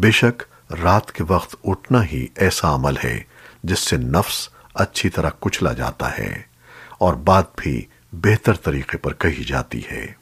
بے شک رات کے وقت اٹھنا ہی ایسا عمل ہے جس سے نفس اچھی طرح کچلا جاتا ہے اور بات بھی بہتر طریقے پر کہی جاتی ہے۔